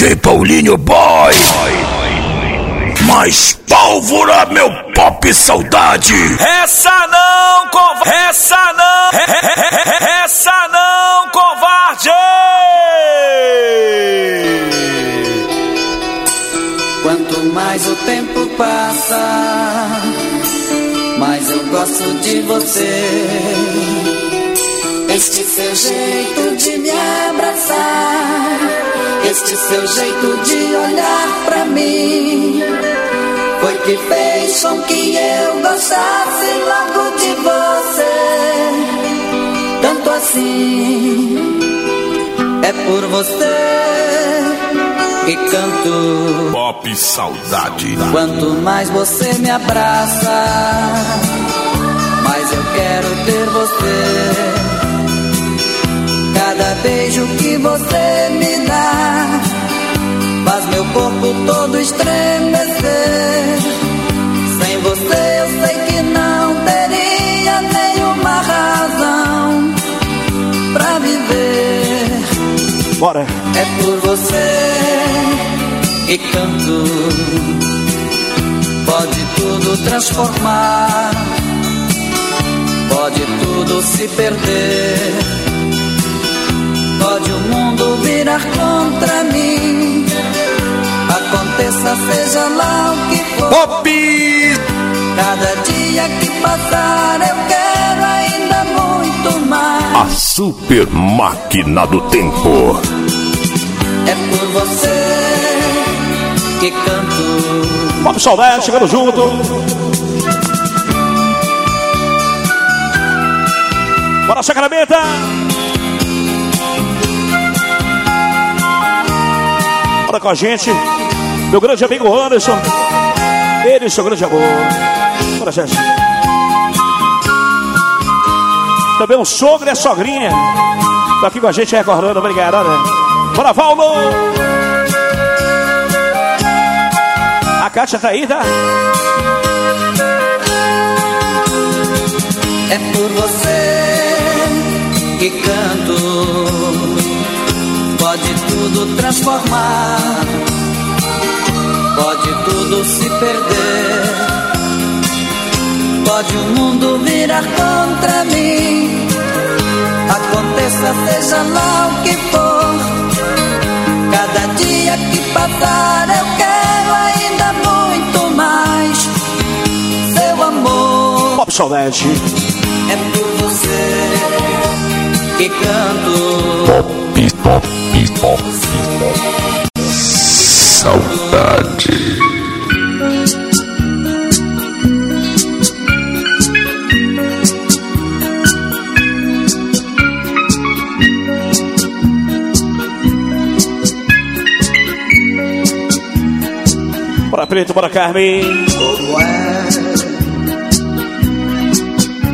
DJ Paulinho Boy. Mais pólvora, meu pop saudade. Essa não, covarde. Essa não, essa não, covarde. Quanto mais o tempo passa, mais eu gosto de você. Este seu jeito de me abraçar, este seu jeito de olhar pra mim, foi que fez com que eu gostasse logo de você. Tanto assim, é por você que canto. Pop Saudade. Quanto mais você me abraça, mais eu quero ter você. Cada beijo que você me corpo todo estremecer. Sem você eu sei que não teria nenhuma razão pra viver. Bora. É por você que canto. Pode tudo transformar, pode tudo se perder Pode o mundo virar contra mim. Aconteça, seja lá o que for. Pop! Cada dia que passar, eu quero ainda muito mais. A super máquina do tempo. É por você que canto. Pop Saudade, chegando junto. Bora, Sacramento! Bora com a gente. Meu grande amigo Anderson. Ele, seu grande amor. Bora, gente. Também um sogro e a sogrinha. Tá aqui com a gente recordando. Obrigado, olha. Bora, Valdo! A Kátia tá aí, tá? É por você que canto Pode tudo transformar, pode tudo se perder. Pode o mundo virar contra mim. Aconteça, seja lá o que for. Cada dia que passar, eu quero ainda muito mais. Seu amor. Pop Saudade. É por você que canto. Pop, pop pop. Saudade. Bora Preto, bora Carmen. Como é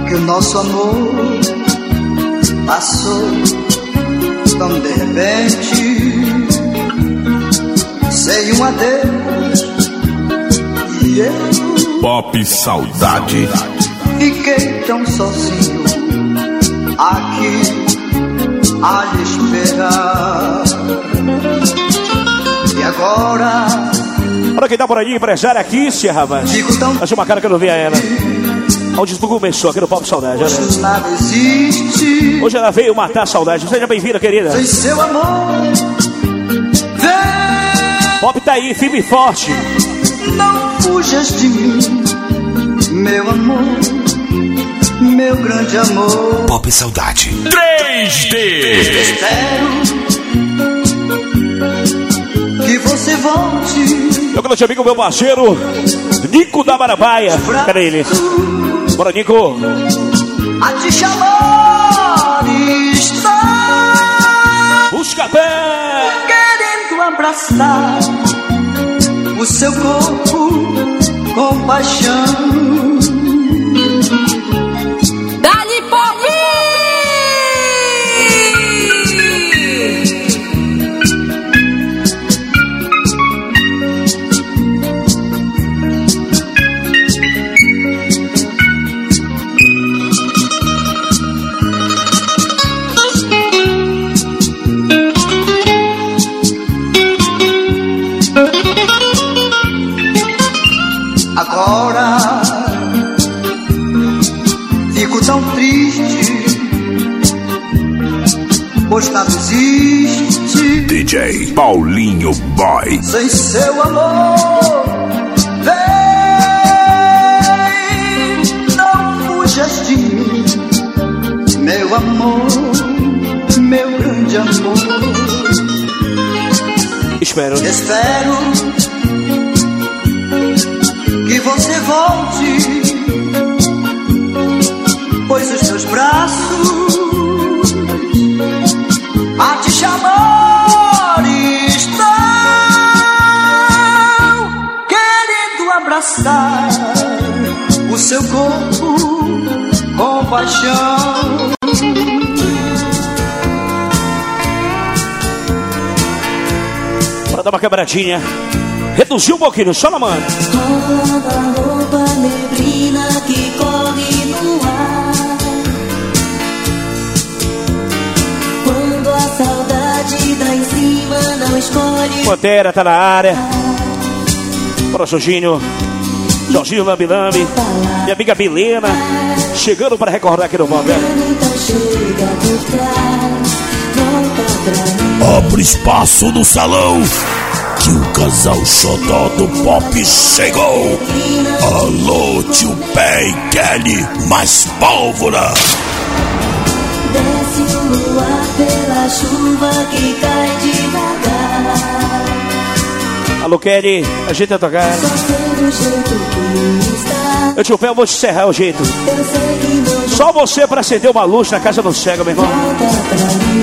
que o nosso amor passou tão de repente. Sei um adeus e eu. Pop Saudade. Fiquei tão sozinho aqui a esperar. E agora. Olha quem tá por aí, empresário aqui, Sierra, tão. Achei uma cara que eu não via ela. Onde tudo começou aqui no Pop Saudade, olha. Nada existe. Hoje ela veio matar a saudade. Seja bem-vinda, querida. Sem seu amor. Vem, Pop tá aí, firme e forte. não fujas de mim, meu amor, meu grande amor. Pop Saudade. 3D. Espero que você volte. Meu grande amigo, meu parceiro, Nico da Marabaia. Cadê ele? Bora, Nico. A te chamar está Busca pé. Abraçar o seu corpo com paixão. Estado existe. DJ Paulinho Boy. Sem seu amor, vem, não fujas de mim, meu amor, meu grande amor. Espero. Espero que você volte, pois os seus braços seu corpo com paixão. Para dar uma quebradinha. Reduziu um pouquinho, só na mão. Roda a roupa neblina que corre no ar. Quando a saudade dá em cima, não escolhe. Pantera tá na área. Para Jorginho. Jorginho Lambi Lambi. Minha amiga Bilena. Chegando para recordar aqui no momento. Abre espaço no salão. Que o casal xodó do pop chegou. Alô, tio Pé e Kelly, mais pólvora. Desce o luar pela chuva que cai devagar. Alô, Kelly. A gente vai tocar. Só sei do jeito que está. Eu tio Pé, eu vou te encerrar o jeito. Eu sei que não Só você para acender uma luz na casa do cego, meu irmão.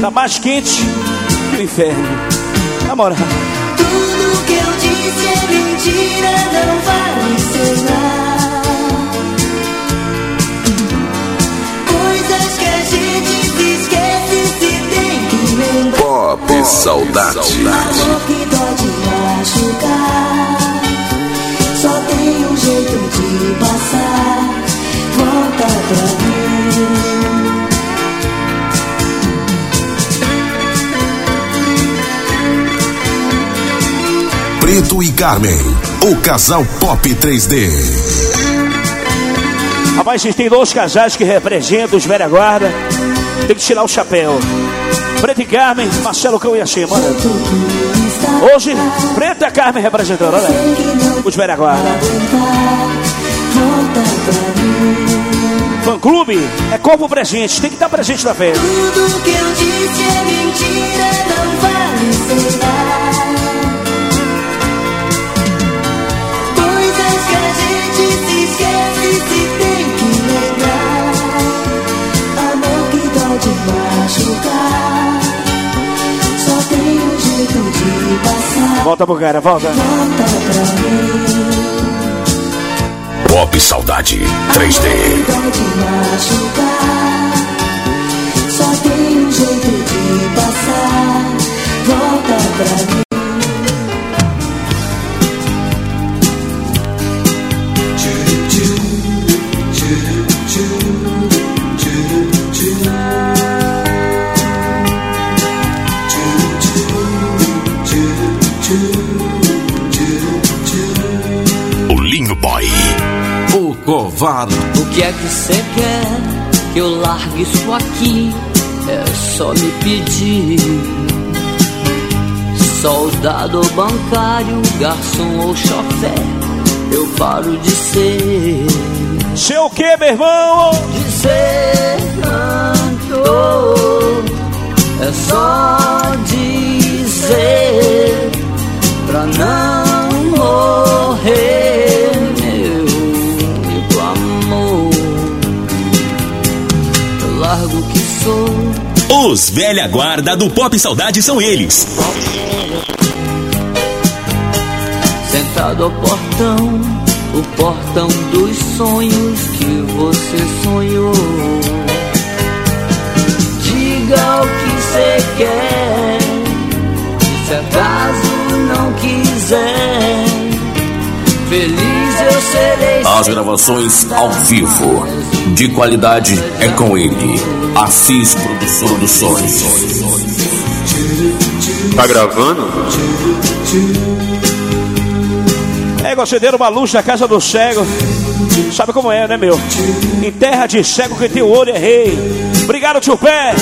Tá mais quente que o inferno. Na moral. Tudo que eu disse é mentira, não vale ser lá. Coisas que a gente se esquece se tem que lembrar. Pop Saudade. Amor que pode machucar. Tem jeito de passar. Volta pra mim. Preto e Carmen, o casal Pop 3D. Rapaz, existem dois casais que representam os velha guarda. Tem que tirar o chapéu. Preto e Carmen, Marcelo Cão e assim, mano. Hoje, Preta Carmen representando, olha aí. Os pra mim. Fã clube é corpo presente, tem que estar presente na festa. Tudo que eu disse é mentira, não vale ser lá. Coisas que a gente se esquece tem que lembrar. Que machucar. Só tem um jeito de passar. Volta pro cara, volta. Volta pra mim. Pop Saudade 3D. Pode machucar. Só tem um jeito de passar. Volta pra mim. Covarde. O que é que você quer que eu largue isso aqui? É só me pedir. Soldado ou bancário, garçom ou chofé, eu paro de ser. Seu o que, meu irmão? De ser cantor, é só dizer pra não morrer, Os velha guarda do Pop Saudade são eles. Sentado ao portão, o portão dos sonhos que você sonhou. Diga o que você quer, se acaso não quiser, feliz eu serei. As gravações ao vivo, de qualidade, é com ele. Assis Produ- Produções. Tá gravando? É, considera uma luz na casa do cego. Sabe como é, né, meu? Em terra de cego, quem tem o olho é rei. Obrigado, tio Pé.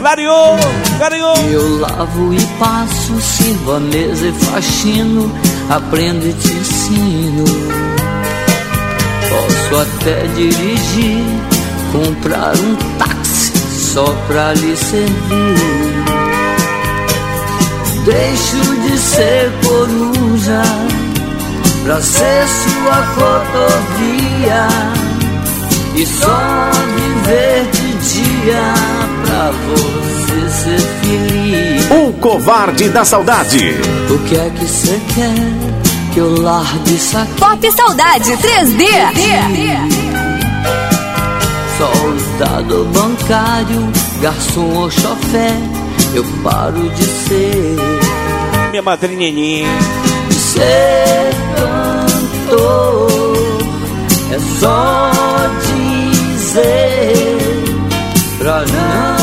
Clareou, clareou. Eu lavo e passo, sirvo a mesa e faxino, aprendo e te ensino. Posso até dirigir, comprar um táxi só pra lhe servir. Deixo de ser coruja pra ser sua cotovia e só viver de dia pra você ser feliz. O covarde da saudade. O que é que você quer que eu largue isso aqui? Pop Saudade 3D. Soldado bancário, garçom ou chofé, eu paro de ser. Minha madrinha. Ser cantor é só dizer pra não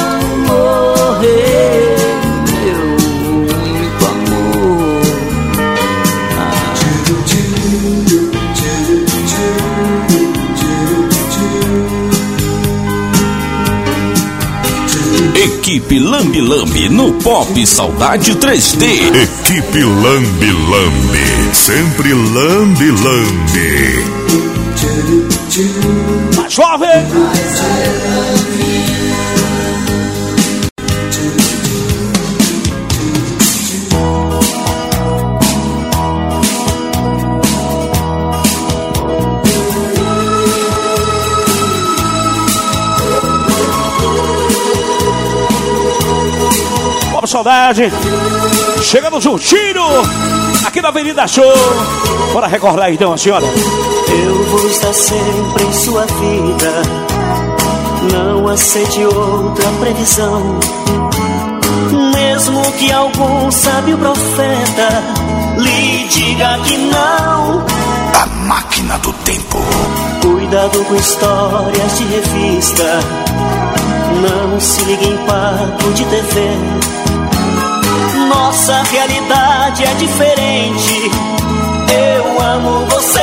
Equipe Lambi Lambi no Pop Saudade 3D. Equipe Lambi Lambi, sempre Lambi Lambi. Mais jovem. Saudade. Chegando juntinho. Aqui na Avenida Show. Bora recordar então, a senhora. Eu vou estar sempre em sua vida. Não aceite outra previsão. Mesmo que algum sábio profeta lhe diga que não. A máquina do tempo. Cuidado com histórias de revista. Não se ligue em papo de TV. Nossa realidade é diferente. Eu amo você.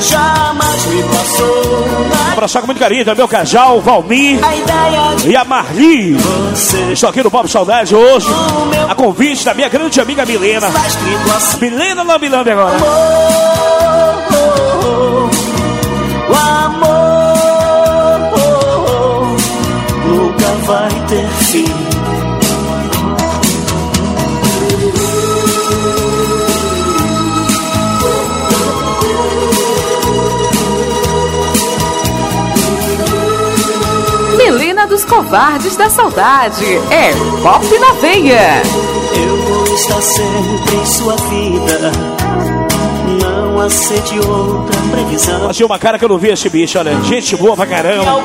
Jamais me passou na Abraçar com muito carinho também o Valmir a ideia de e a Marli. você. Estou aqui no Pop Saudade hoje. A convite da minha grande amiga Milena. Assim. Milena Lambi Lambi agora. O dos Covardes da Saudade. É Pop na Veia. Eu vou estar sempre em sua vida. Não aceite outra previsão. Achei uma cara que eu não vi esse bicho, olha. Gente boa pra caramba.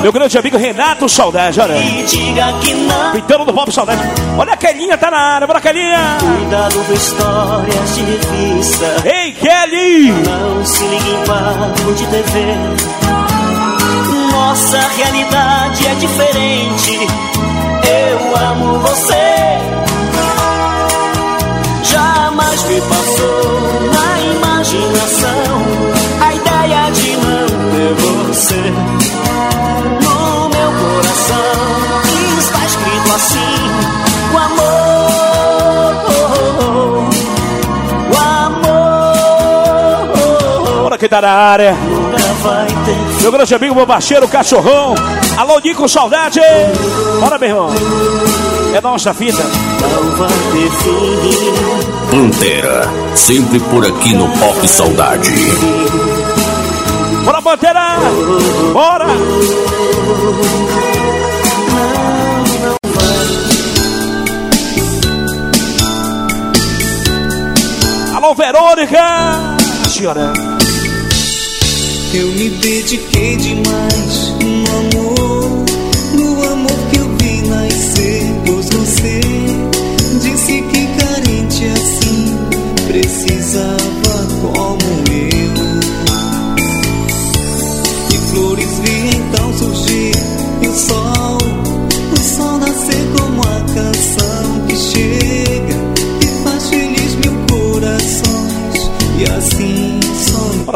Meu grande amigo Renato Saudade, olha. me diga que não. Pintando do Pop Saudade. Olha a Kelinha, tá na área. Bora, Kelinha. Cuidado com histórias de revista. Ei, Kelly. Não se ligue em papo de TV. Nossa realidade é diferente. Eu amo você. Jamais me passou na imaginação que tá na área. Meu grande amigo, meu parceiro, cachorrão. Alô, Nico, saudade. Bora, meu irmão. É nossa fita. fim. Pantera, sempre por aqui no Pop Saudade. Bora, Pantera. Bora. Alô, Verônica. Senhora. Eu me dediquei demais no amor, no amor que eu vi nascer. Pois você disse que carente assim precisava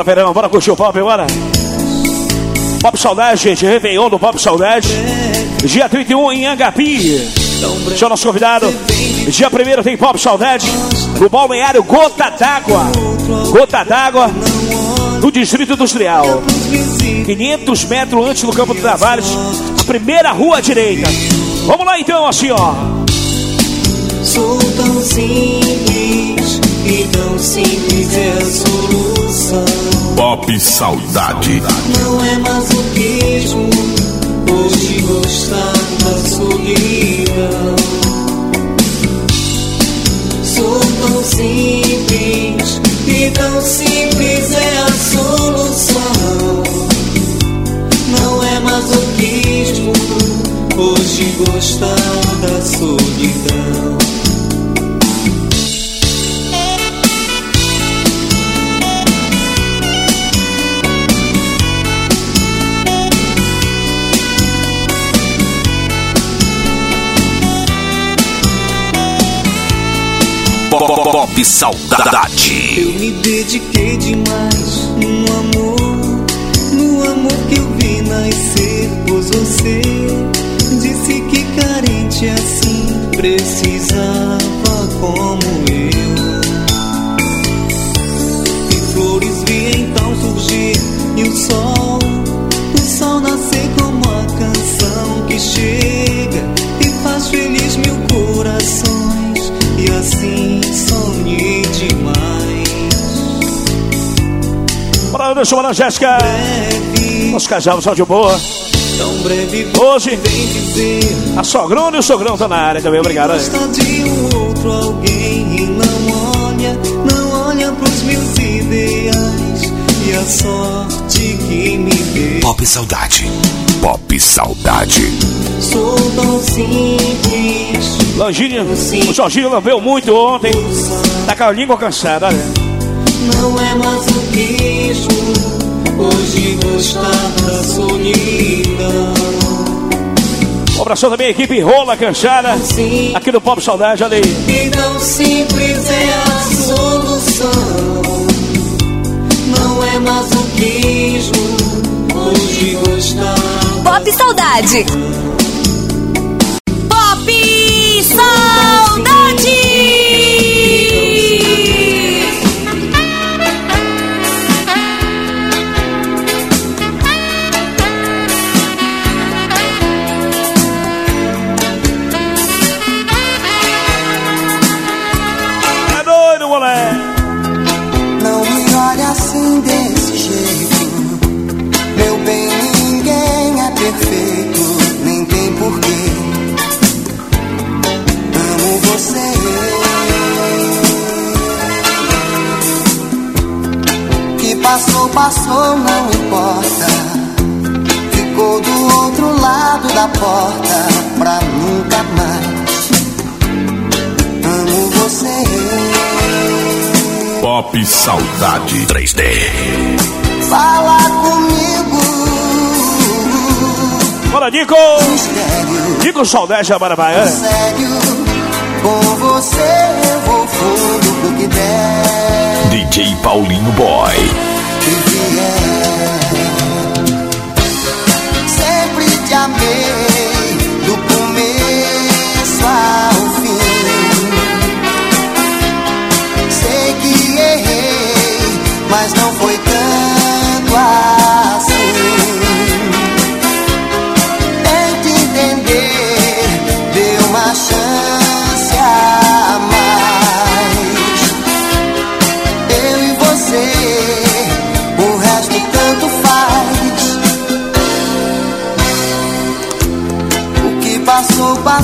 Bora, Verão. Bora curtir o pop, bora. Pop Saudade, gente. Réveillon do Pop Saudade. Dia 31 em Angapi. O nosso convidado. Dia 1 tem Pop Saudade. No balneário Gota d'Água. Gota d'Água. No Distrito Industrial. 500 metros antes do Campo do Tavares. A primeira rua à direita. Vamos lá então, assim, ó. Sou tão simples e tão simples a solução. Pop Saudade. Não é masoquismo hoje gostar da solidão. Sou tão simples e tão simples é a solução. Não é masoquismo hoje gostar da solidão. Pop Saudade. Eu me dediquei demais no amor, no amor que eu vi nascer, pois você disse que carente assim precisava como Bora, deixa eu Jéssica. Nosso casal, só de boa. Tão breve Hoje, a sogrona e o sogrão estão na área também. Obrigado. Gosta de um outro alguém e não olha, não olha pros meus ideais e a sorte que me deu. Pop Saudade. Pop Saudade. Sou tão simples, Langinha, o Jorginho lambeu muito ontem. Tá com a língua cansada, olha. Não é masoquismo. Hoje gostar da solidão. Um abração também, equipe Rola Cansada. Sim, Aqui do Pop Saudade, olha aí. e tão simples é a solução. Não é masoquismo. Hoje gostar Pop Saudade. Nico Saudade, Barabaia. sério. Com você eu vou fundo pro que der DJ Paulinho Boy. e vier. Sempre te amei, do começo ao fim. Sei que errei, mas não foi tanto assim.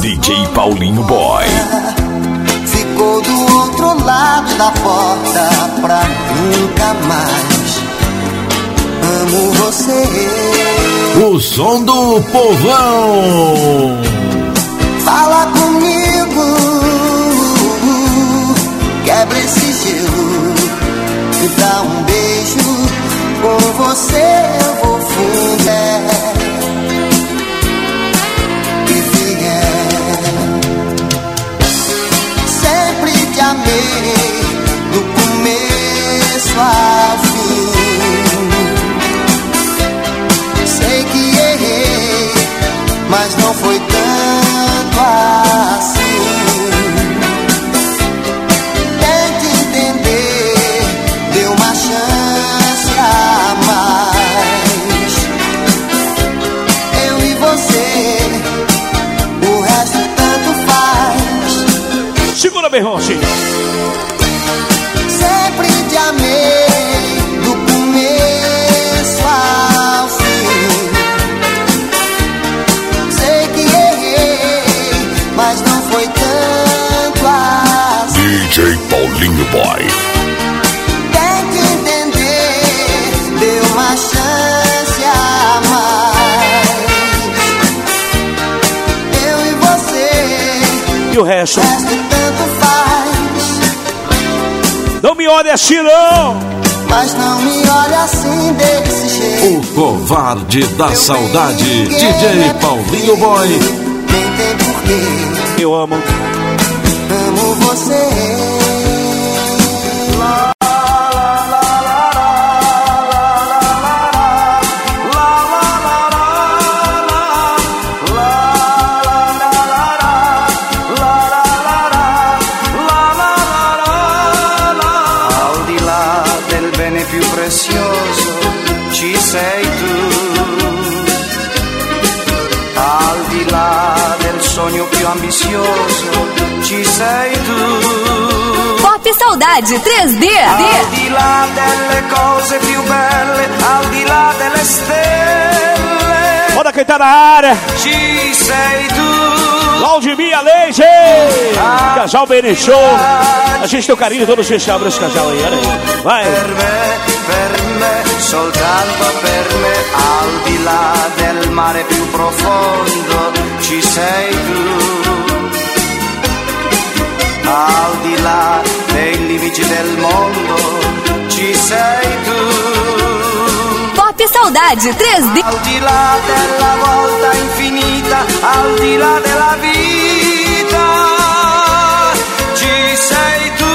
DJ Paulinho Boy. Ficou do outro lado da porta pra nunca mais. Amo você. O som do povão. Fala comigo, quebra esse gelo, me dá um beijo. Com você eu vou fundo do começo ao Boy. Tem que entender, deu uma chance a mais. Eu e você, E o resto? o resto tanto faz. Não me olhe assim, não! Mas não me olha assim desse jeito. O covarde da saudade, DJ Paulinho Boy. Nem tem porquê, Eu amo. amo você. Saudade 3D. Al di là delle cose più belle, al di là delle stelle, Bora quem tá na área. ci sei tu. Valdemia Leite. Casal Bene Show. A gente tem o carinho todos os cabras esse casal aí, olha aí. Vai. Per me, per me, soltanto per me, al di là del mare più profondo, ci sei tu. Al di là dei limiti del mondo, ci sei tu. Pop Saudade 3D. Al di là della volta infinita, al di là della vita, ci sei tu.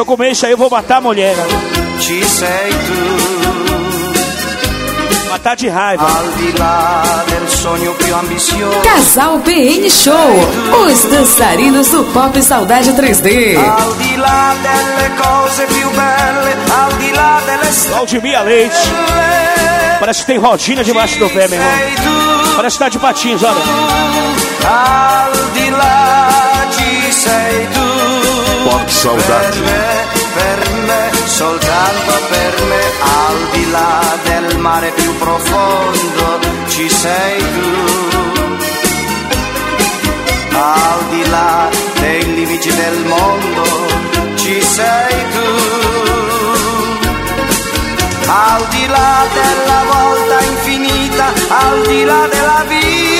Eu comer isso aí, eu vou matar a mulher. Né? Matar de raiva. Casal BN Show. Os dançarinos do Pop Saudade 3D. Aldimia Leite. Parece que tem rodinha debaixo do pé, meu irmão. Parece que tá de patins, olha. Pop Saudade. Soltanto per me, al di là del mare più profondo, ci sei tu. Al di là dei limiti del mondo, ci sei tu. Al di là della volta infinita, al di là della vita,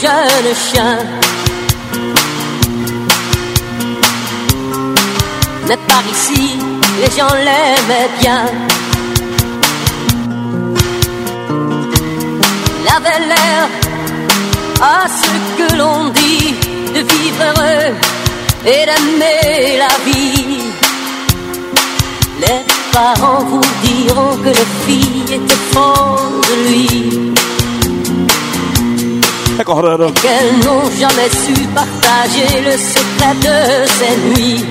jeune chien. Mais par ici, les gens l'aimaient bien. Il avait l'air à ce que l'on dit de vivre heureux et d'aimer la vie. Les parents vous diront que les filles étaient folles de lui. Recordando. Qu'elles n'ont jamais su partager le secret de ces nuits.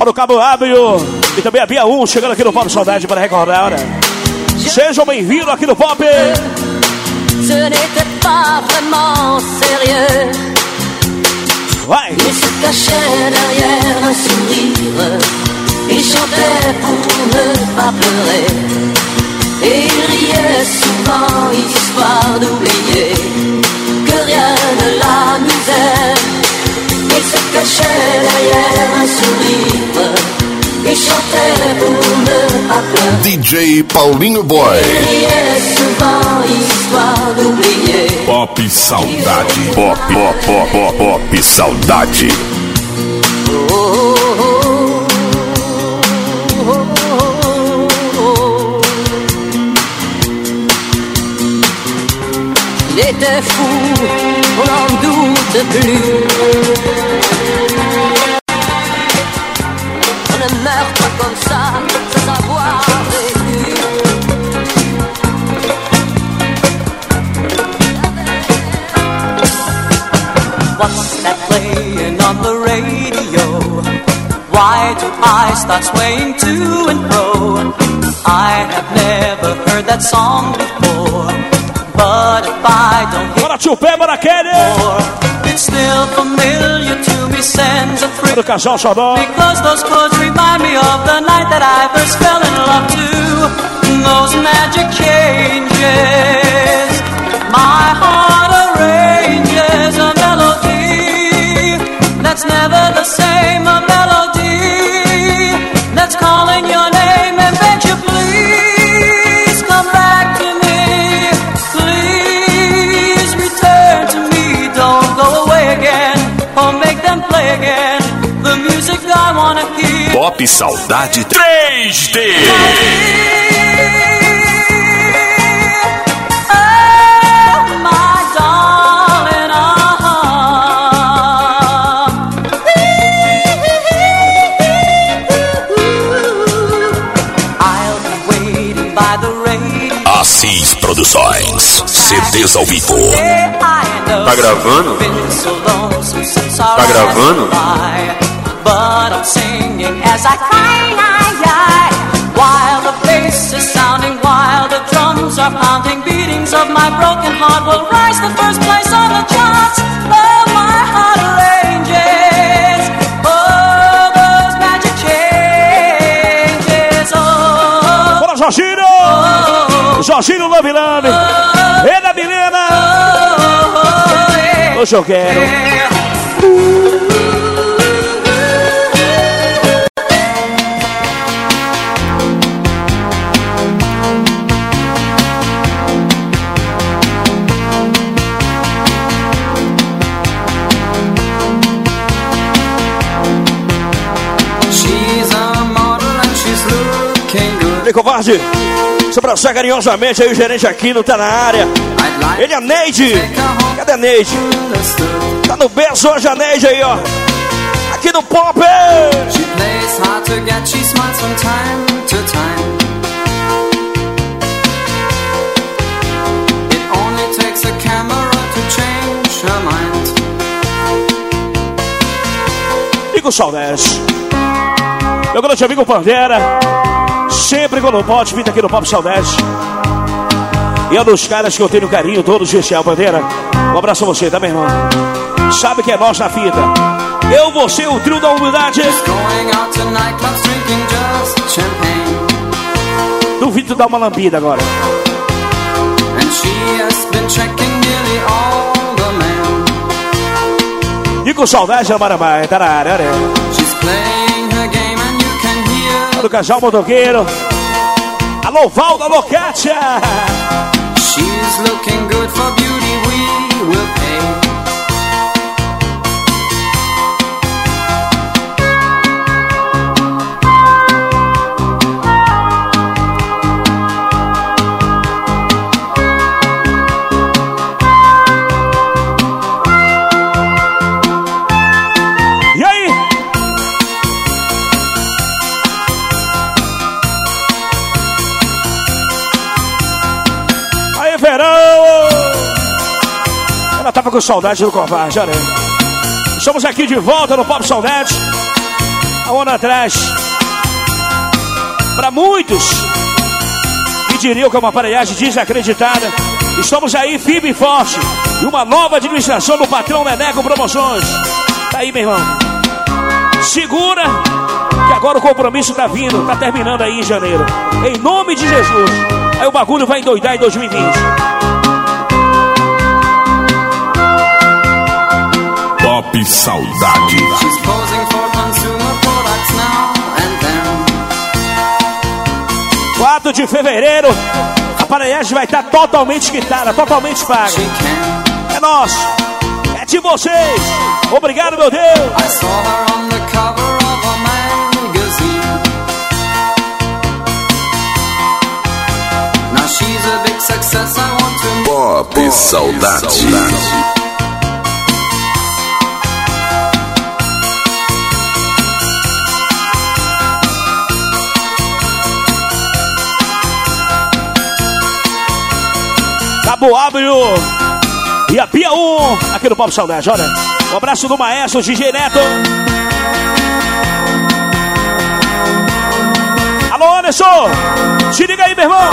Olha o Cabo Ábio e também a Bia 1 chegando aqui no Pop Saudade para recordar. Olha. Sejam bem-vindos aqui no Pop. Ce n'était pas vraiment sérieux. Vai. Il se cachait derrière un sourire. Il chantait pour ne pas pleurer. Et il riait souvent, d'oublier que rien. Il se cachait derrière un sourire. Il chantait pour ne pas pleurer. DJ Paulinho Boy. Il riait souvent, histoire d'oublier. Pop Saudade. Pop, pop, pop, pop, pop Saudade. Il était fou, on n'en doute plus. On ne meurt pas comme ça, sans avoir vécu. What's that playing on the radio? Why do I start swaying to and fro? I have never heard that song before, but if I don't hear Bora tio Pé, bora Kelly. it, it's still familiar to me, sends a thrill. Bora o xodó. Because those chords remind me of the night that I first fell in love to those magic changes. My heart arranges a melody that's never the same, Pop Saudade 3D. Oh, my darling, uh-huh. I'll be waiting by the radio. Assis Produções. CDs ao vivo. Tá gravando? Tá gravando? But I'm singing as I cry, I, I, while the bass is sounding, while the drums are pounding, beatings of my broken heart will rise the first place on the charts. Oh, my heart. Oh, those magic changes. Oh, Bora Jorginho. Oh. Jorginho Love Love. E da Milena. Oh, oh, Hoje eu quero. she's Ei, covarde. Se abraçar carinhosamente aí, o gerente aqui não tá na área. Ele é Neide. Cadê a Neide? Tá no berço hoje a Neide aí, ó. Aqui no Pop. She plays hard to get, she smiles from time to time. It only takes a camera to change her mind. E com saudades. Meu grande amigo Pantera. Sempre quando pode, pinta aqui no Pop Saudades. E é um dos caras que eu tenho carinho todo especial, Pantera. Um abraço a você, tá, meu irmão? Sabe que é nós na fita. Eu, você, o trio da humildade. Duvido dar uma lambida agora. E com saudade, Amaramai, tá na área. Do casal motoqueiro. Alô, Kátia. She's she's looking good for beauty, we will saudade do covarde, olha aí. Estamos aqui de volta no Pop Saudade. Há um ano atrás. Para muitos que diriam que é uma aparelhagem desacreditada, estamos aí firme e forte. E uma nova administração do patrão Neneco Promoções. Tá aí, meu irmão. Segura, que agora o compromisso tá vindo, tá terminando aí em janeiro. Em nome de Jesus. Aí o bagulho vai endoidar em 2020. And then. 4 de fevereiro, a aparelhagem vai estar totalmente quitada, totalmente paga. É nosso, é de vocês. Obrigado, meu Deus. I saw her Ábrio e a Pia 1 aqui no Pop Saudade. Olha, um abraço do maestro DJ Neto. Alô, Anderson, se liga aí, meu irmão.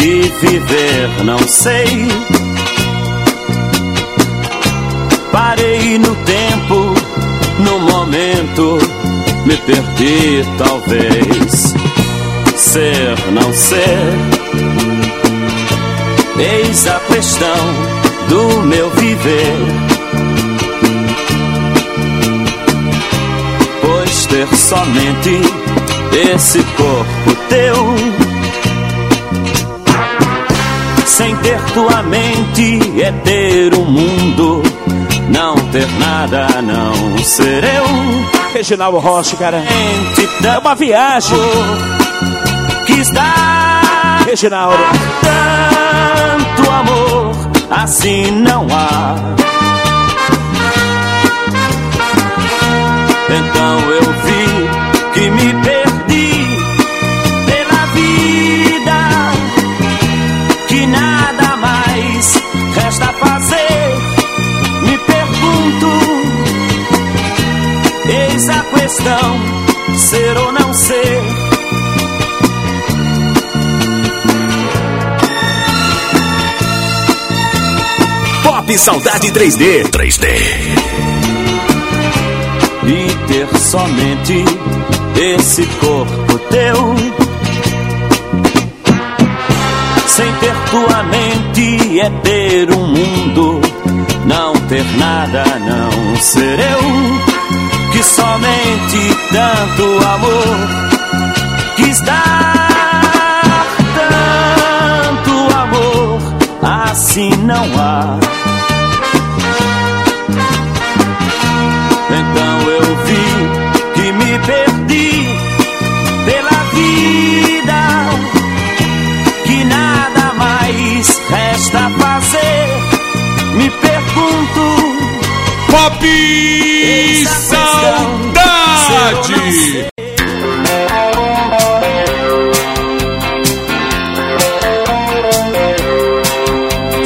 Que viver não sei. Parei no tempo, no momento, me perdi talvez. Ser, não ser. Eis a questão do meu viver. Pois ter somente esse corpo teu, sem ter tua mente, é ter um mundo. Não ter nada, não ser eu. Reginaldo Rossi, cara. É uma viagem. Quis dar Reginaldo. tanto amor, assim não há. Então eu vi que me perdi questão: ser ou não ser. Pop Saudade 3D. 3D. e ter somente esse corpo teu. Sem ter tua mente é ter um mundo, não ter nada, não ser eu. Que somente tanto amor quis dar, tanto amor, assim não há. Pop ser.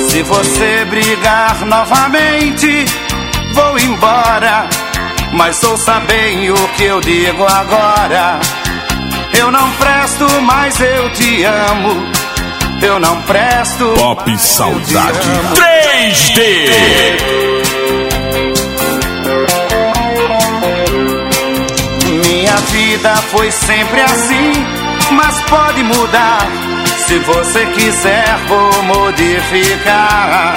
Se você brigar novamente, vou embora. Mas ouça bem o que eu digo agora. Eu não presto, mas eu te amo. Eu não presto. Pop Saudade. 3D. Vida foi sempre assim, mas pode mudar. Se você quiser, vou modificar.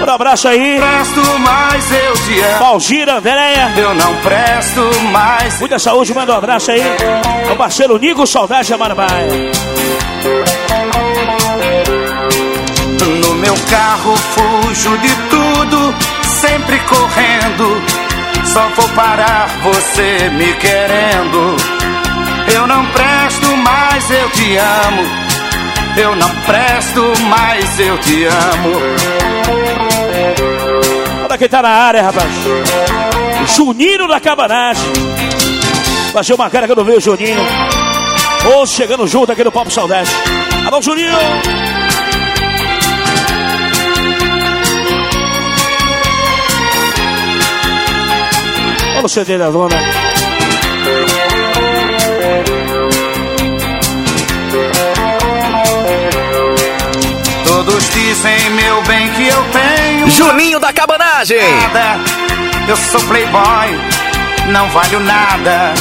Um abraço aí. Presto mais, eu te amo. Valgira, Vereia. Eu não presto mais. Muita saúde, manda um abraço aí. O parceiro Nico Saudade Amarabai. No meu carro fujo de tudo, sempre correndo. Só vou parar você me querendo. Eu não presto mais, eu te amo. Eu não presto mais, eu te amo. Olha quem tá na área, rapaz. Juninho da Cabanagem. Fazer uma cara que eu não vejo o Juninho. Ou chegando junto aqui no Papo Saudade. Alô, Juninho! Olha o CD da dona. Todos dizem, meu bem, que eu tenho. Juninho da Cabanagem. Nada. Eu sou playboy, não valho nada.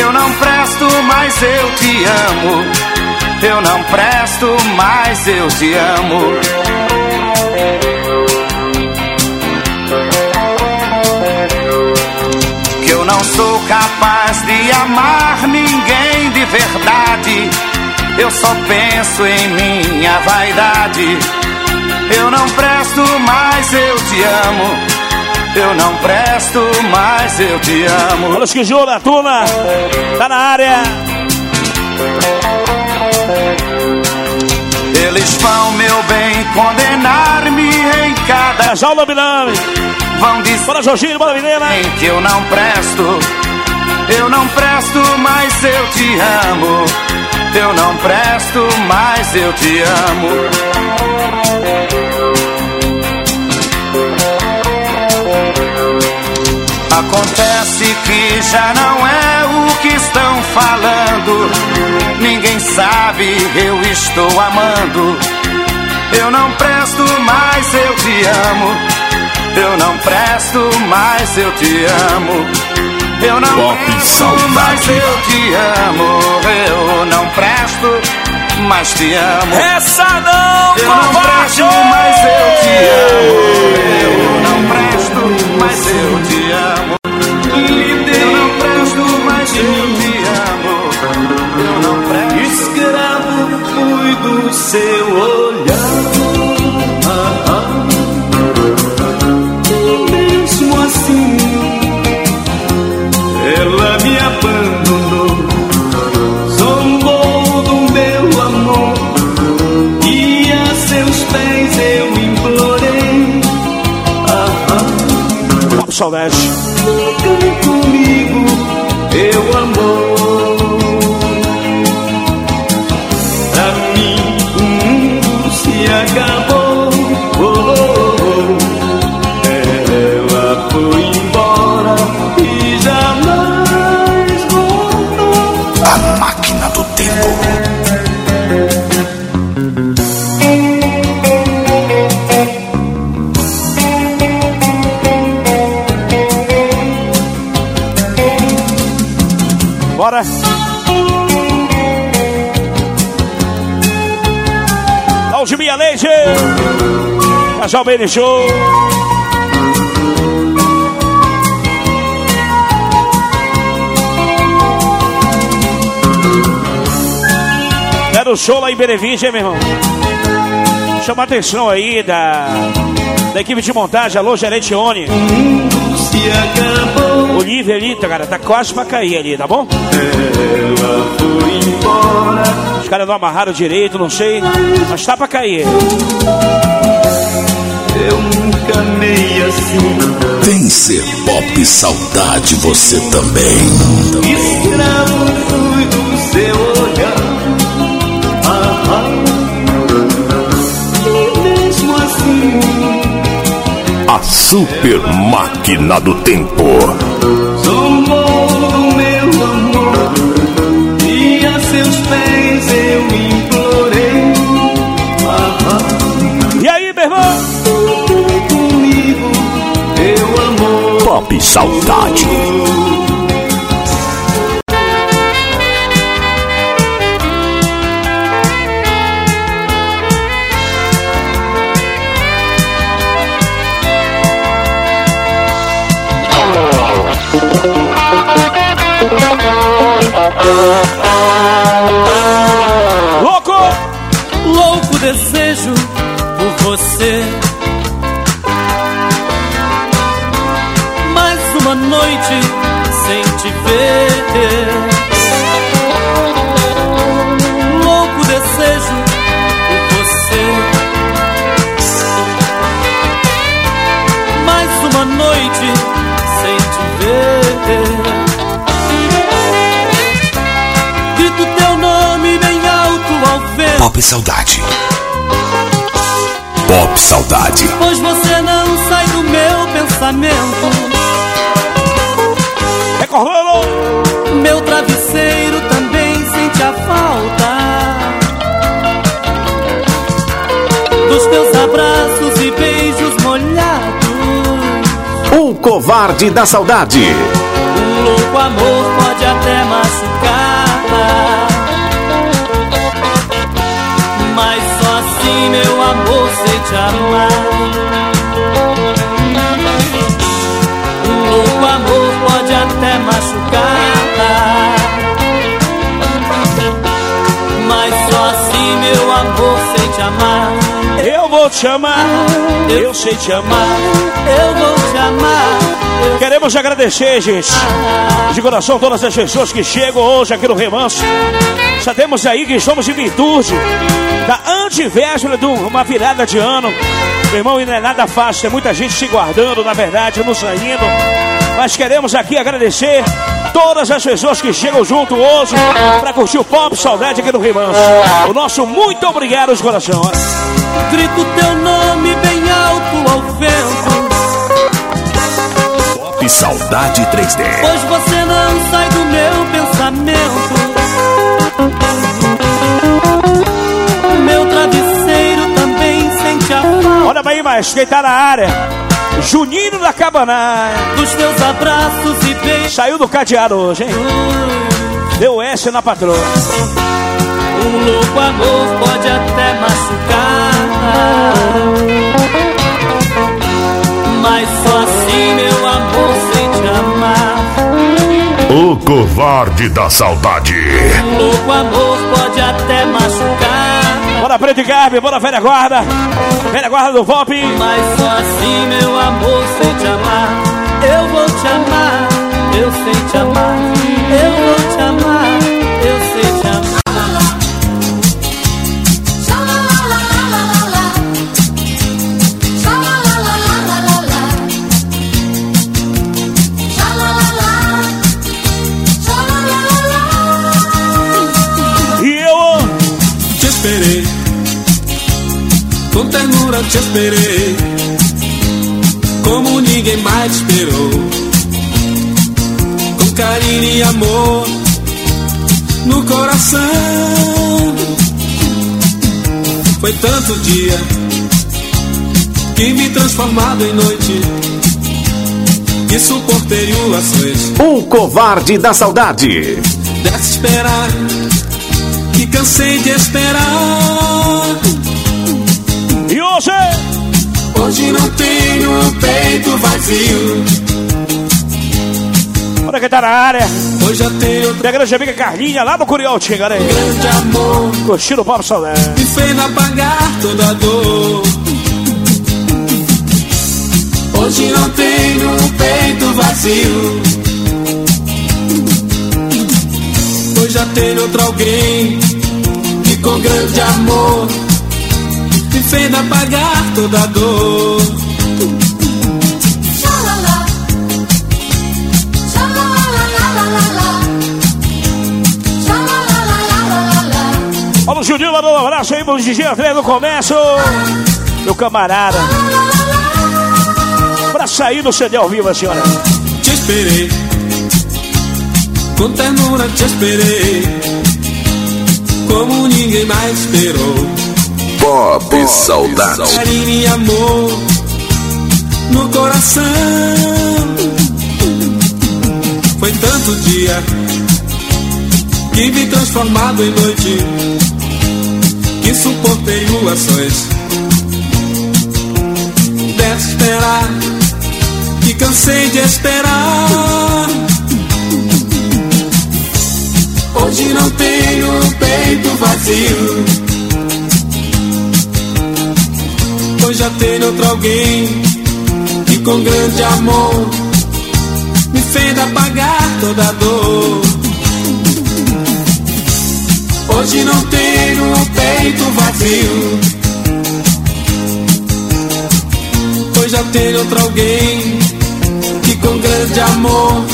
Eu não presto, mas eu te amo. Eu não presto, mas eu te amo. Eu não sou capaz de amar ninguém de verdade. Eu só penso em minha vaidade. Eu não presto, mas eu te amo. Eu não presto, mas eu te amo. Olha os que jura, turma. Tá na área. Eles vão, meu bem, condenar-me em cada. Casal Lambiname. Vão dizer. Bora, Jorginho, bora, menina. Que eu não presto. Eu não presto, mas eu te amo. Eu não presto, mas eu te amo. Acontece que já não é o que estão falando. Ninguém sabe, eu estou amando. Eu não presto, mas eu te amo. Eu não presto, mas eu te amo. Eu não Pop presto, saudade. mas eu te amo. Eu não presto, mas te amo. Essa não, Eu não presto, mas eu te amo. Eu não presto, mas eu te amo. Eu não presto, mas eu te amo. Eu não presto. Escravo fui do seu olhar. Saudade. Baby Show. Era o show lá em Benevite, hein, meu irmão? Chama a atenção aí da, da equipe de montagem. Alô, gerente Oni. Acabou. Olivia ali, tá, cara, tá quase pra cair ali, tá bom? Ela foi embora. Os caras não amarraram direito, não sei, mas tá pra cair. Eu nunca amei assim. Vem ser pop saudade você também. também. Escravo fui do seu olhar. Ah, ah. E mesmo assim, A super máquina do tempo. Pop Saudade. Louco! Louco desejo Saudade. Pop Saudade. Pois você não sai do meu pensamento. Recordando! Meu travesseiro também sente a falta dos teus abraços e beijos molhados. O covarde da saudade. Um louco amor pode até machucar. Sei te amar. Um louco amor pode até machucar. Mas só assim, meu amor, sei te amar. Eu vou te amar, eu sei te amar. Eu vou te amar. Queremos agradecer, gente, de coração todas as pessoas que chegam hoje aqui no Remanso. Sabemos aí que estamos em virtude da antivéspera de uma virada de ano. Meu irmão, e não é nada fácil, tem muita gente se guardando, na verdade, não saindo. Mas queremos aqui agradecer todas as pessoas que chegam junto hoje para curtir o Pop Saudade aqui no Remanso. O nosso muito obrigado de coração. grito teu nome bem alto ao vento. Pop Saudade 3D. Pois você não sai do meu pensamento. Meu travesseiro também sente a falta Olha aí, mas quem tá na área? Juninho da Cabanaia. dos teus abraços e beijos. Saiu do cadeado hoje, hein? Deu S na patroa. Um louco amor pode até machucar. Mas só assim, covarde da saudade. Um louco amor pode até machucar. Bora Preto e Garbi, bora velha guarda. Velha guarda do Pop. Mas só assim, meu amor, sem te amar. Eu vou te amar, eu sei te amar. Eu vou te amar, ternura te esperei, como ninguém mais esperou. Com carinho e amor no coração. Foi tanto dia que me transformado em noite, que suportei ações. O covarde da saudade. Desse esperar, que cansei de esperar. Hoje, Hoje não tenho peito vazio. bora quem tá na área. Hoje já tenho Minha grande amiga Carlinha, lá no Curiol, chega grande amor. Curtindo o Pop Saudade. Me fez apagar toda dor. Hoje não tenho peito vazio. Hoje já tenho outro alguém que com grande amor me fez apagar toda a dor. Olha o Juninho, lá um abraço aí pro DJ André no comércio. Meu camarada. Pra sair do CD ao vivo, a senhora. Te esperei, com ternura te esperei, como ninguém mais esperou. Pop Saudade. Carinho e amor no coração. Foi tanto dia que me transformado em noite, que suportei ações. Deve esperar, que cansei de esperar. Hoje não tenho o peito vazio. Pois já tenho outro alguém que com grande amor me fez apagar toda a dor. Hoje não tenho o peito vazio. Pois já tenho outro alguém que com grande amor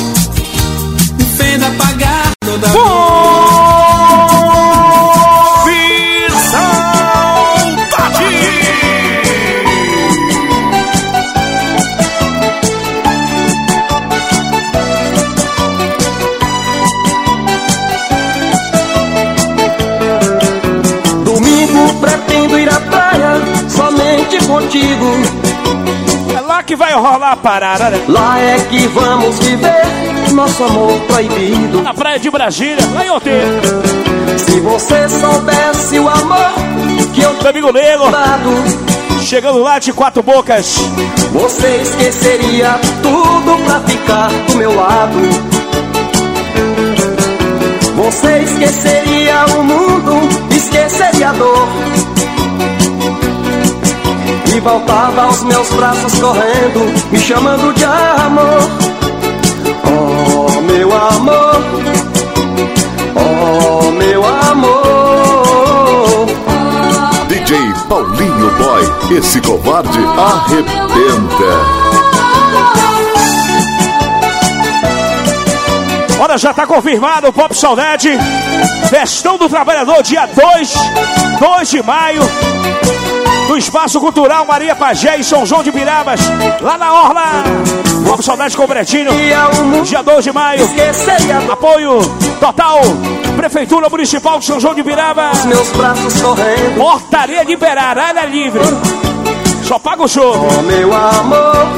a parada, né? Lá é que vamos viver nosso amor proibido. Na praia de Brasília, lá em Oteiro. Se você soubesse o amor que eu Meu amigo Nego, dado, chegando lá de quatro bocas. você esqueceria tudo pra ficar do meu lado. Você esqueceria o mundo, esqueceria a dor. E voltava aos meus braços correndo, me chamando de amor. Oh, meu amor. Oh, meu amor. DJ Paulinho Boy, esse covarde arrebenta. Olha, já tá confirmado o Pop Saudade. Festão do Trabalhador, dia 2, 2 de maio. Espaço Cultural Maria Pagé em São João de Pirabas, lá na Orla. Pop Saudade com o Bretinho, dia 2 de maio. Apoio total, Prefeitura Municipal de São João de Pirabas. Meus braços correndo. Portaria liberada, área livre. Só paga o show. Oh, meu amor.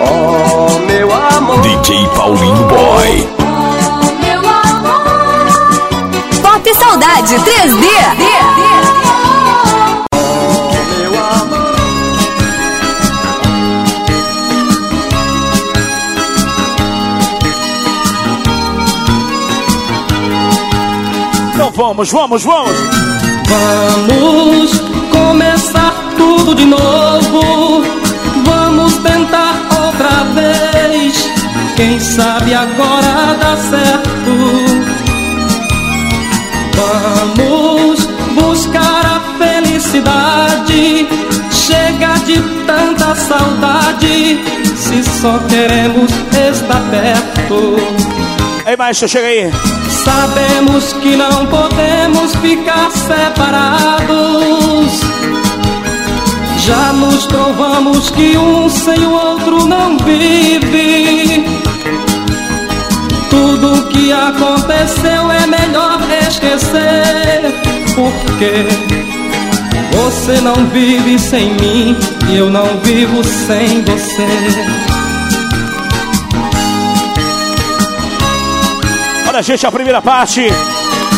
Oh, meu amor. DJ Paulinho Boy. Pop Saudade 3D. Vamos, vamos, vamos. Vamos começar tudo de novo. Vamos tentar outra vez. Quem sabe agora dá certo. Vamos buscar a felicidade. Chega de tanta saudade. Se só queremos estar perto. Ei, maestro, chega aí. Sabemos que não podemos ficar separados. Já nos provamos que um sem o outro não vive. Tudo que aconteceu é melhor esquecer. Porque você não vive sem mim e eu não vivo sem você. Olha, gente, a primeira parte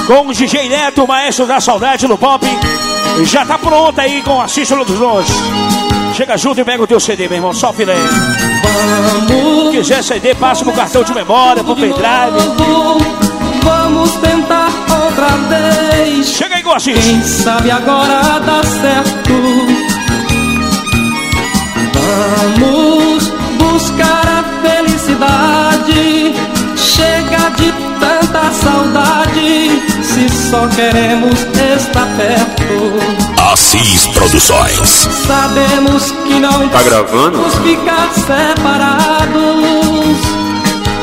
com o DJ Neto, o maestro da saudade no pop. Já tá pronta aí com a Cícero dos Longe. Chega junto e pega o teu CD, meu irmão, só filé. Vamos. Quiser CD, passa pro cartão de memória, pro pendrive. Vamos tentar outra vez. Chega aí, Gossis. Quem sabe agora dá certo. Vamos buscar a felicidade. Chega de tanta saudade. Se só queremos estar perto. Assis Produções. Sabemos que não Tá gravando? ficar separados.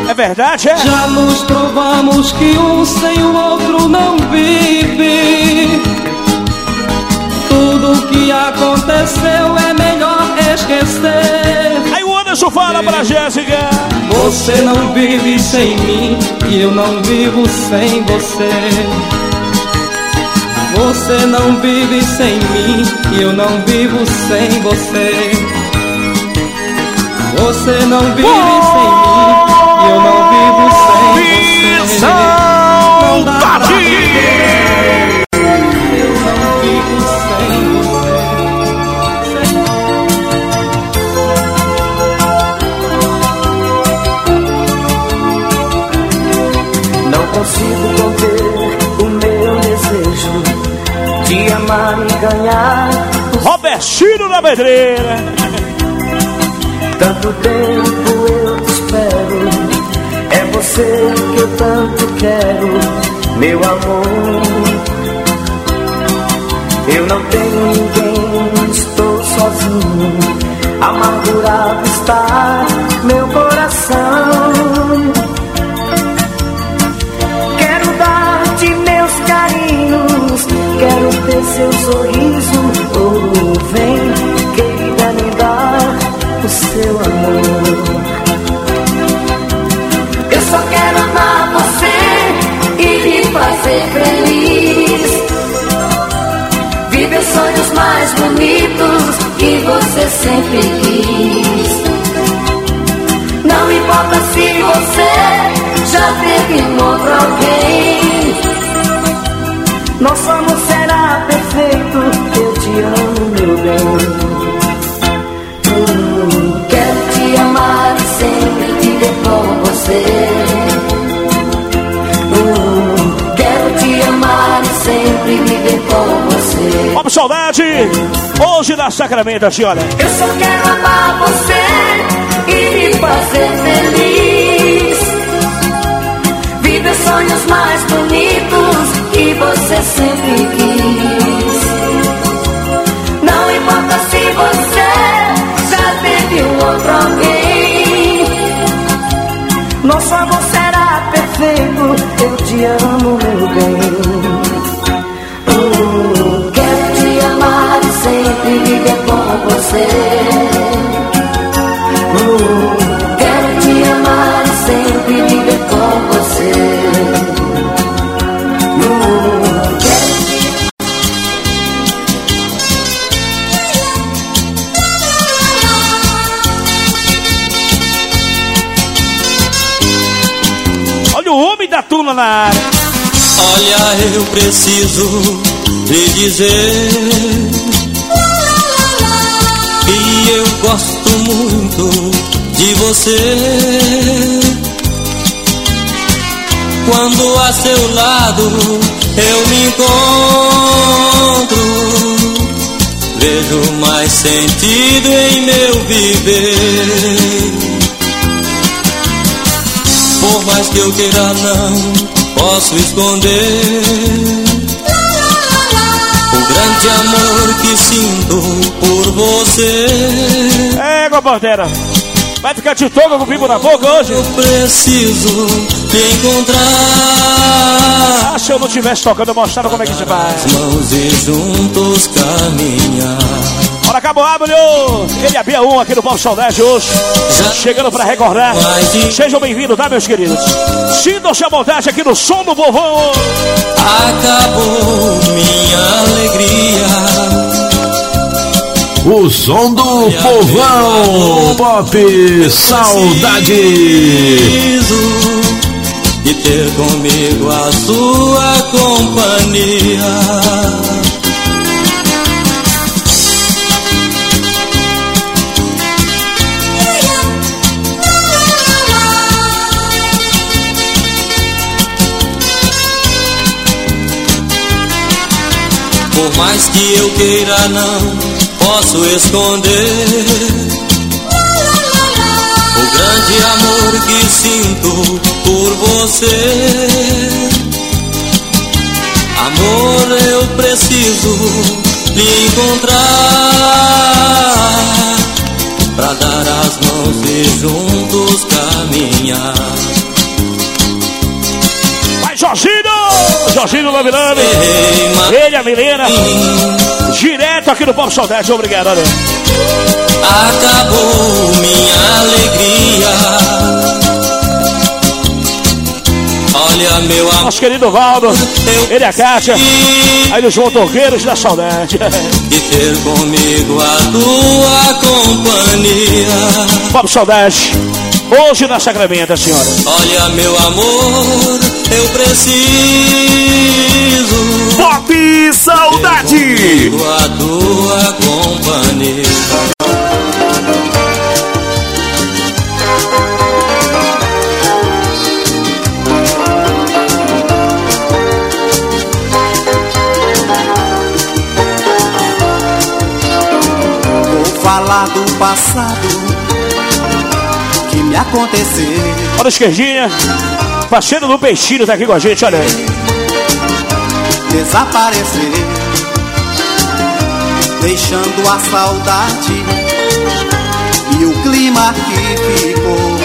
É verdade, é? Já nos provamos que um sem o outro não vive. Tudo que aconteceu é melhor esquecer. Aí o Anderson fala pra Jéssica. Você não vive sem mim e eu não vivo sem você. Você não vive sem mim e eu não vivo sem você. Você não vive sem mim e eu não vivo sem você. Não dá pra viver. Robertinho da Pedreira. Tanto tempo eu te espero. É você que eu tanto quero, meu amor. Eu não tenho ninguém, estou sozinho. Amargurado está meu coração. Ter seu sorriso. Oh, vem, querida, me dar o seu amor. Eu só quero amar você e me fazer feliz. Viver sonhos mais bonitos que você sempre quis. Não importa se você já teve um outro alguém. Nosso amor será saudade! Hoje na Sacramento, senhora. Eu só quero amar você e me fazer feliz. Viver sonhos mais bonitos que você sempre quis. Não importa se você já teve um outro alguém. Nosso amor será perfeito, eu te amo, meu bem. Viver com você. Quero te amar e sempre viver com você. Quero Olha o homem da tuna na área. Olha, eu preciso lhe dizer gosto muito de você. Quando a seu lado eu me encontro, vejo mais sentido em meu viver. Por mais que eu queira, não posso esconder grande amor que sinto por você. Égua, Bandeira. Vai ficar de toga com o bico na boca hoje? Eu preciso te encontrar. Ah, se eu não tivesse tocando, eu mostrava como é que se faz. Mãos e juntos caminhar. Bora, Cabo Abelho! Ele é a Bia 1 aqui no Pop Saudade hoje. Chegando pra recordar. Sejam bem-vindos, tá, meus queridos? Sintam-se à vontade aqui no som do povão. Acabou minha alegria. O som do povão Pop Saudade. Preciso de ter comigo a sua companhia. Mais que eu queira, não posso esconder o grande amor que sinto por você. Amor, eu preciso lhe encontrar pra dar as mãos e juntos caminhar. Vai, Jorginho! Jorginho Lavilano. Ele, a Milena. Direto aqui no Pop Saudade. Obrigado, olha. Acabou minha alegria. Olha, meu amor. Nosso querido Valdo. Ele é a Kátia. Aí dos motoqueiros da saudade. De ter comigo a tua companhia. Pop Saudade. Hoje na Sacramento, senhora. Olha, meu amor, eu preciso. Pop Saudade. A tua companhia. falar do passado que aconteceu. Olha a esquerdinha. Parceiro do Peixinho tá aqui com a gente, olha aí. Desaparecer, deixando a saudade e o clima que ficou,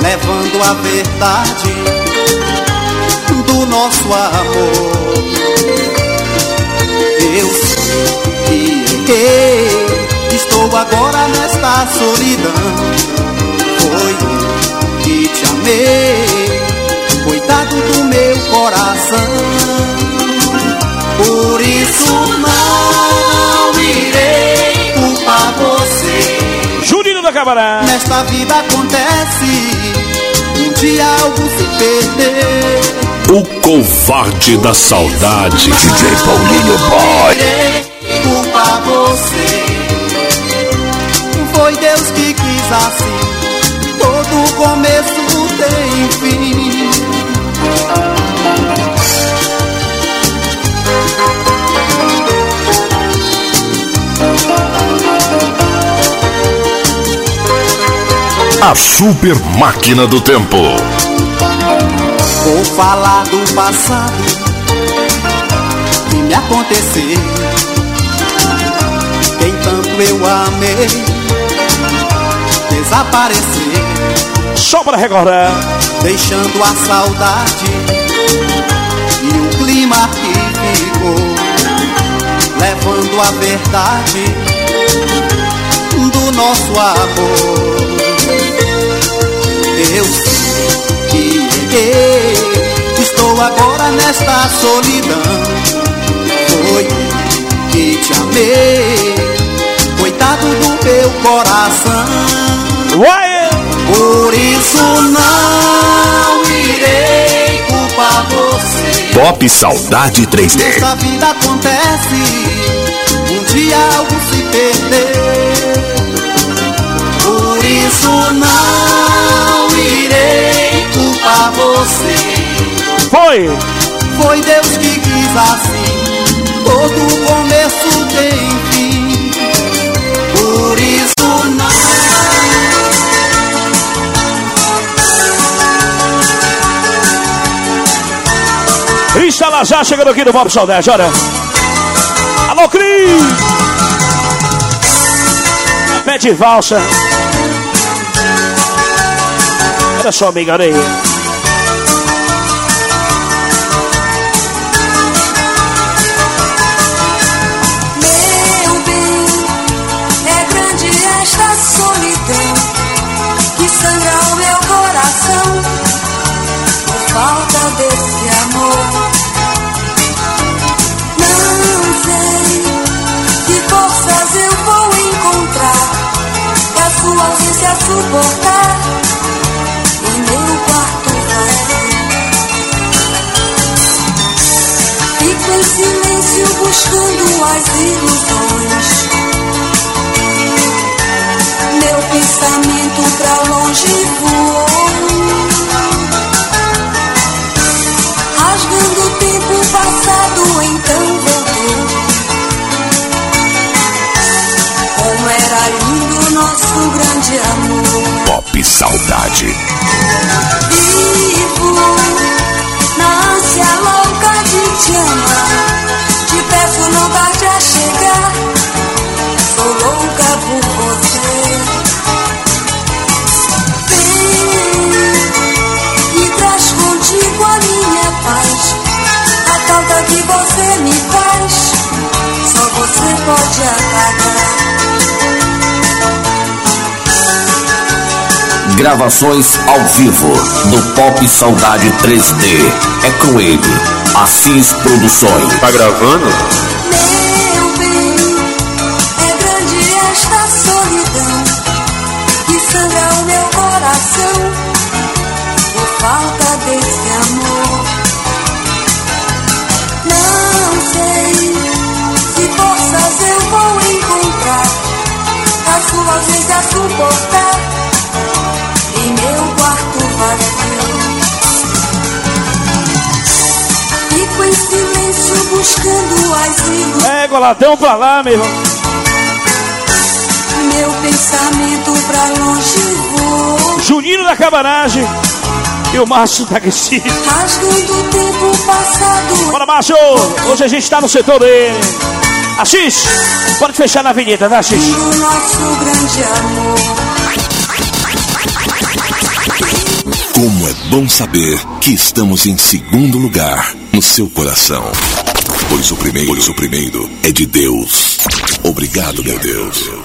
levando a verdade do nosso amor. Eu sei que errei, estou agora nesta solidão. Foi que te amei, coitado do meu coração. Por isso não irei culpar você. Juninho da Cabará. Nesta vida acontece, um dia algo se perder. O covarde da saudade. DJ Paulinho Boy. Irei culpar você. Foi Deus que quis assim. Começo tem fim. A super máquina do tempo. Vou falar do passado que me aconteceu. Quem tanto eu amei desaparecer, Só para recordar. deixando a saudade e o clima que ficou, levando a verdade do nosso amor. Eu sei que errei, estou agora nesta solidão. Foi que te amei, coitado do meu coração. Por isso não irei culpar você. Pop Saudade 3D. Nesta vida acontece, um dia algo se perder. Por isso não irei culpar você. Foi! Foi Deus que quis assim. Todo começo tem fim. Por isso Crista Lazar chegando aqui no Bob Saudade, olha. Alô, Cris! Pé de valsa. Olha só, amiga, olha buscando as ilusões. Meu pensamento pra longe voou. Rasgando o tempo passado, então voltou. Como era lindo nosso grande amor. Pop Saudade. Gravações ao vivo do Pop Saudade 3D. É com ele, Assis Produções. Tá gravando? Goladão pra lá, meu irmão. pensamento pra longe vou. Juninho da Cabanagem e o Márcio da Cristina. Rasgando o tempo passado. Bora, Márcio! Hoje a gente tá no setor dele. Assis, pode fechar na avenida, tá, Assis? O nosso grande amor. Como é bom saber que estamos em segundo lugar no seu coração. Pois o primeiro, pois o primeiro é de Deus. Obrigado, meu Deus.